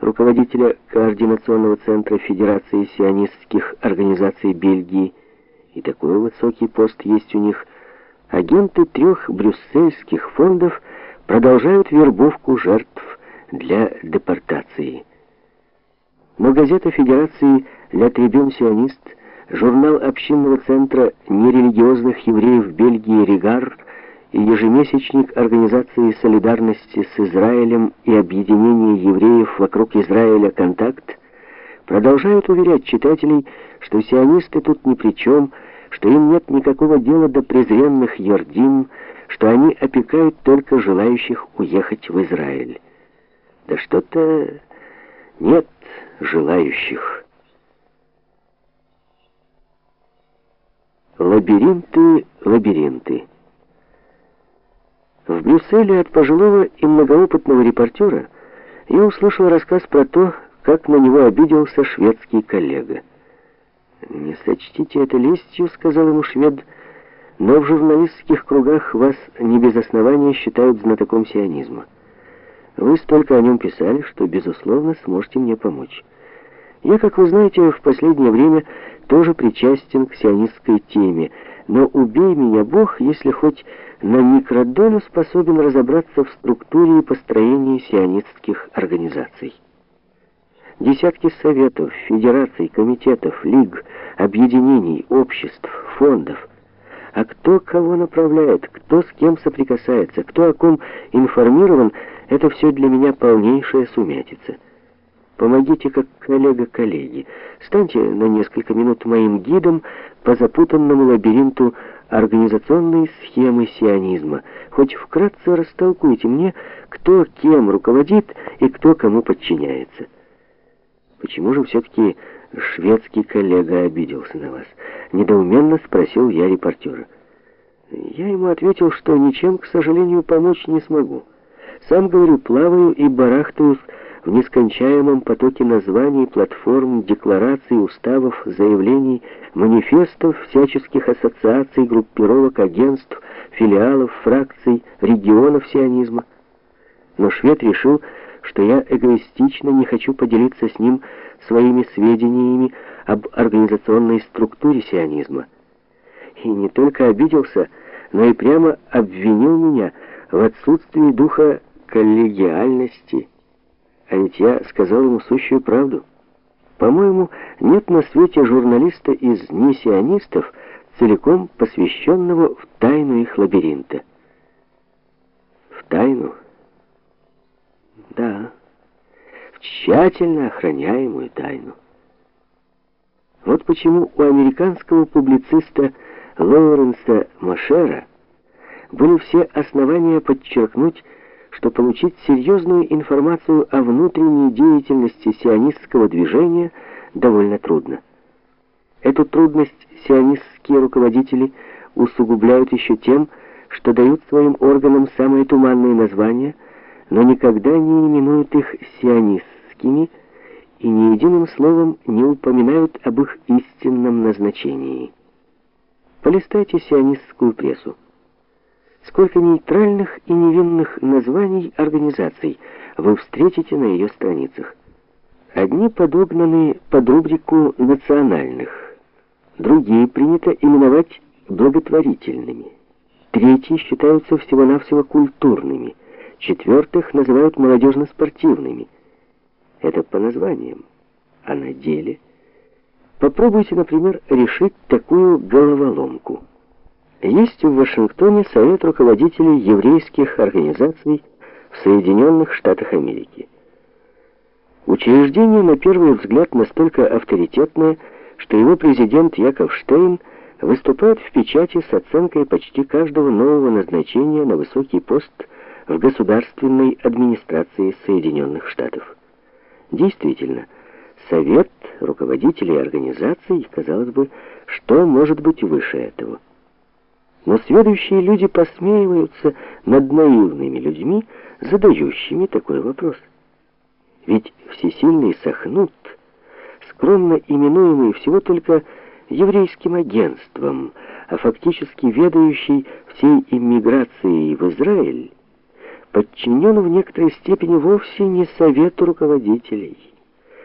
руководителя Координационного центра Федерации сионистских организаций Бельгии, и такой высокий пост есть у них, агенты трех брюссельских фондов продолжают вербовку жертв для депортации. Но газета Федерации «Ля Трибюн Сионист», журнал общинного центра нерелигиозных евреев Бельгии «Ригар» и ежемесячник Организации солидарности с Израилем и объединения евреев вокруг Израиля «Контакт» продолжают уверять читателей, что сионисты тут ни при чем, что им нет никакого дела до презренных Йордим, что они опекают только желающих уехать в Израиль. Да что-то нет желающих. Лабиринты, лабиринты. В Брюсселе от пожилого и многоопытного репортера я услышал рассказ про то, как на него обиделся шведский коллега. «Не сочтите это лестью», — сказал ему швед, «но в журналистских кругах вас не без основания считают знатоком сионизма. Вы столько о нем писали, что, безусловно, сможете мне помочь. Я, как вы знаете, в последнее время тоже причастен к сионистской теме, но убей меня, Бог, если хоть на микродолю способен разобраться в структуре и построении сионистских организаций. Десятки советов, федераций, комитетов, лиг, объединений, обществ, фондов. А кто кого направляет, кто с кем соприкасается, кто о ком информирован, это все для меня полнейшая сумятица. Помогите как коллега коллеги. Станьте на несколько минут моим гидом по запутанному лабиринту организационной схемы сионизма. Хоть вкратце растолкуйте мне, кто кем руководит и кто кому подчиняется. Почему же все-таки шведский коллега обиделся на вас? Недоуменно спросил я репортера. Я ему ответил, что ничем, к сожалению, помочь не смогу. Сам, говорю, плаваю и барахтаюсь в нескончаемом потоке названий, платформ, деклараций, уставов, заявлений, манифестов, всяческих ассоциаций, группировок, агентств, филиалов, фракций, регионов сионизма. Но швед решил, что я эгоистично не хочу поделиться с ним своими сведениями об организационной структуре сионизма. И не только обиделся, но и прямо обвинил меня в отсутствии духа коллегиальности, а ведь я сказал ему сущую правду. По-моему, нет на свете журналиста из несионистов, целиком посвященного в тайну их лабиринта. В тайну? Да, в тщательно охраняемую тайну. Вот почему у американского публициста Лоуренса Машера были все основания подчеркнуть, что получить серьезную информацию о внутренней деятельности сионистского движения довольно трудно. Эту трудность сионистские руководители усугубляют еще тем, что дают своим органам самые туманные названия, но никогда не именуют их сионистскими и ни единым словом не упоминают об их истинном назначении. Полистайте сионистскую прессу. Сколько нейтральных и невинных названий организаций вы встретите на ее страницах. Одни подогнаны под рубрику «национальных», другие принято именовать благотворительными, третьи считаются всего-навсего культурными, четвертых называют молодежно-спортивными. Это по названиям, а на деле... Попробуйте, например, решить такую головоломку – есть в Вашингтоне Совет руководителей еврейских организаций в Соединенных Штатах Америки. Учреждение, на первый взгляд, настолько авторитетное, что его президент Яков Штейн выступает в печати с оценкой почти каждого нового назначения на высокий пост в государственной администрации Соединенных Штатов. Действительно, Совет руководителей организаций, казалось бы, что может быть выше этого? Но следующие люди посмеиваются над наивными людьми, задающими такой вопрос. Ведь всесильный Сахнут, скромно именуемый всего только еврейским агентством, а фактически ведающий всей иммиграцией в Израиль, подчинен в некоторой степени вовсе не совету руководителей.